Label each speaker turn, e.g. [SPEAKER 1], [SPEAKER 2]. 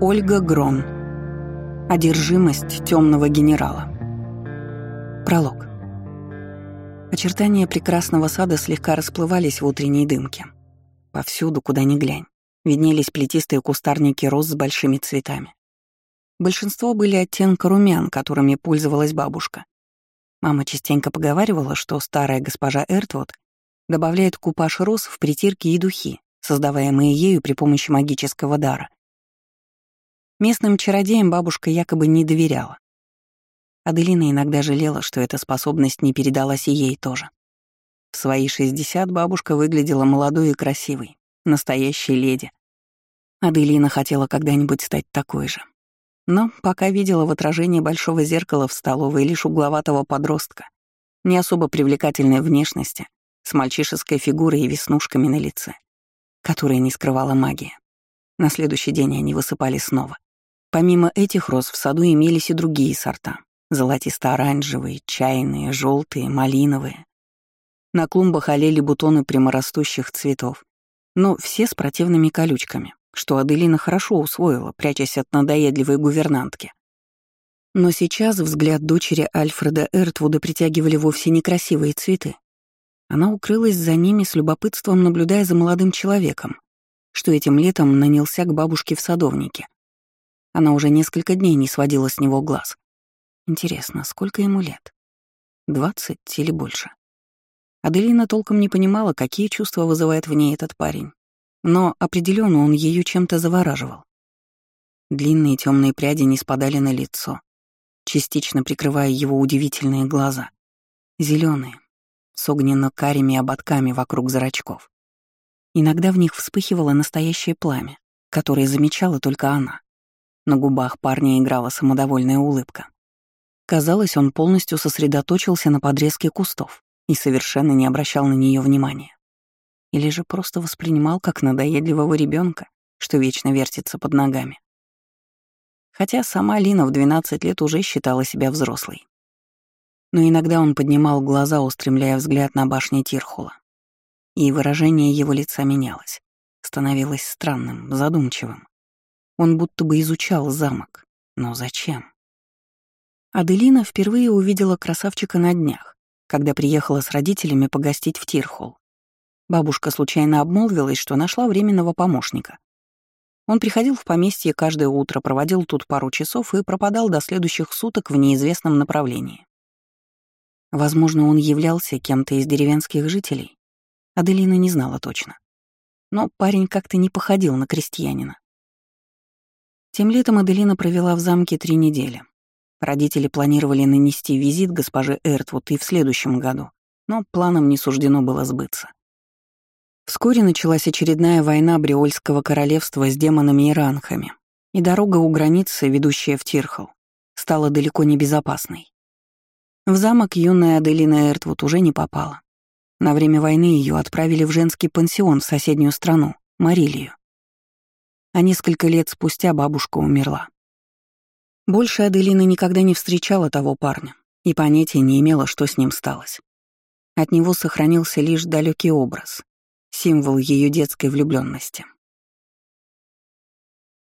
[SPEAKER 1] Ольга Грон. Одержимость темного генерала. Пролог. Очертания прекрасного сада слегка расплывались в утренней дымке. Повсюду, куда ни глянь, виднелись плетистые кустарники роз с большими цветами. Большинство были оттенка румян, которыми пользовалась бабушка. Мама частенько поговаривала, что старая госпожа Эртвуд добавляет купаж роз в притирки и духи, создаваемые ею при помощи магического дара. Местным чародеям бабушка якобы не доверяла. Аделина иногда жалела, что эта способность не передалась и ей тоже. В свои 60 бабушка выглядела молодой и красивой, настоящей леди. Аделина хотела когда-нибудь стать такой же. Но пока видела в отражении большого зеркала в столовой лишь угловатого подростка, не особо привлекательной внешности, с мальчишеской фигурой и веснушками на лице, которая не скрывала магия. На следующий день они высыпали снова. Помимо этих роз в саду имелись и другие сорта. Золотисто-оранжевые, чайные, желтые, малиновые. На клумбах олели бутоны пряморастущих цветов, но все с противными колючками, что Аделина хорошо усвоила, прячась от надоедливой гувернантки. Но сейчас взгляд дочери Альфреда Эртвуда притягивали вовсе некрасивые цветы. Она укрылась за ними с любопытством, наблюдая за молодым человеком, что этим летом нанялся к бабушке в садовнике. Она уже несколько дней не сводила с него глаз. Интересно, сколько ему лет? Двадцать или больше? Аделина толком не понимала, какие чувства вызывает в ней этот парень. Но определенно он ее чем-то завораживал. Длинные темные пряди не спадали на лицо, частично прикрывая его удивительные глаза. зеленые, с огненно-карими ободками вокруг зрачков. Иногда в них вспыхивало настоящее пламя, которое замечала только она. На губах парня играла самодовольная улыбка. Казалось, он полностью сосредоточился на подрезке кустов и совершенно не обращал на нее внимания. Или же просто воспринимал как надоедливого ребенка, что вечно вертится под ногами. Хотя сама Лина в 12 лет уже считала себя взрослой. Но иногда он поднимал глаза, устремляя взгляд на башню Тирхула. И выражение его лица менялось, становилось странным, задумчивым. Он будто бы изучал замок. Но зачем? Аделина впервые увидела красавчика на днях, когда приехала с родителями погостить в Тирхол. Бабушка случайно обмолвилась, что нашла временного помощника. Он приходил в поместье каждое утро, проводил тут пару часов и пропадал до следующих суток в неизвестном направлении. Возможно, он являлся кем-то из деревенских жителей. Аделина не знала точно. Но парень как-то не походил на крестьянина. Тем летом Аделина провела в замке три недели. Родители планировали нанести визит госпоже Эртвуд и в следующем году, но планам не суждено было сбыться. Вскоре началась очередная война Бриольского королевства с демонами и ранхами, и дорога у границы, ведущая в Тирхал, стала далеко не безопасной. В замок юная Аделина Эртвуд уже не попала. На время войны ее отправили в женский пансион в соседнюю страну, Марилию а несколько лет спустя бабушка умерла. Больше Аделина никогда не встречала того парня и понятия не имела, что с ним сталось. От него сохранился лишь далекий образ, символ ее детской влюбленности.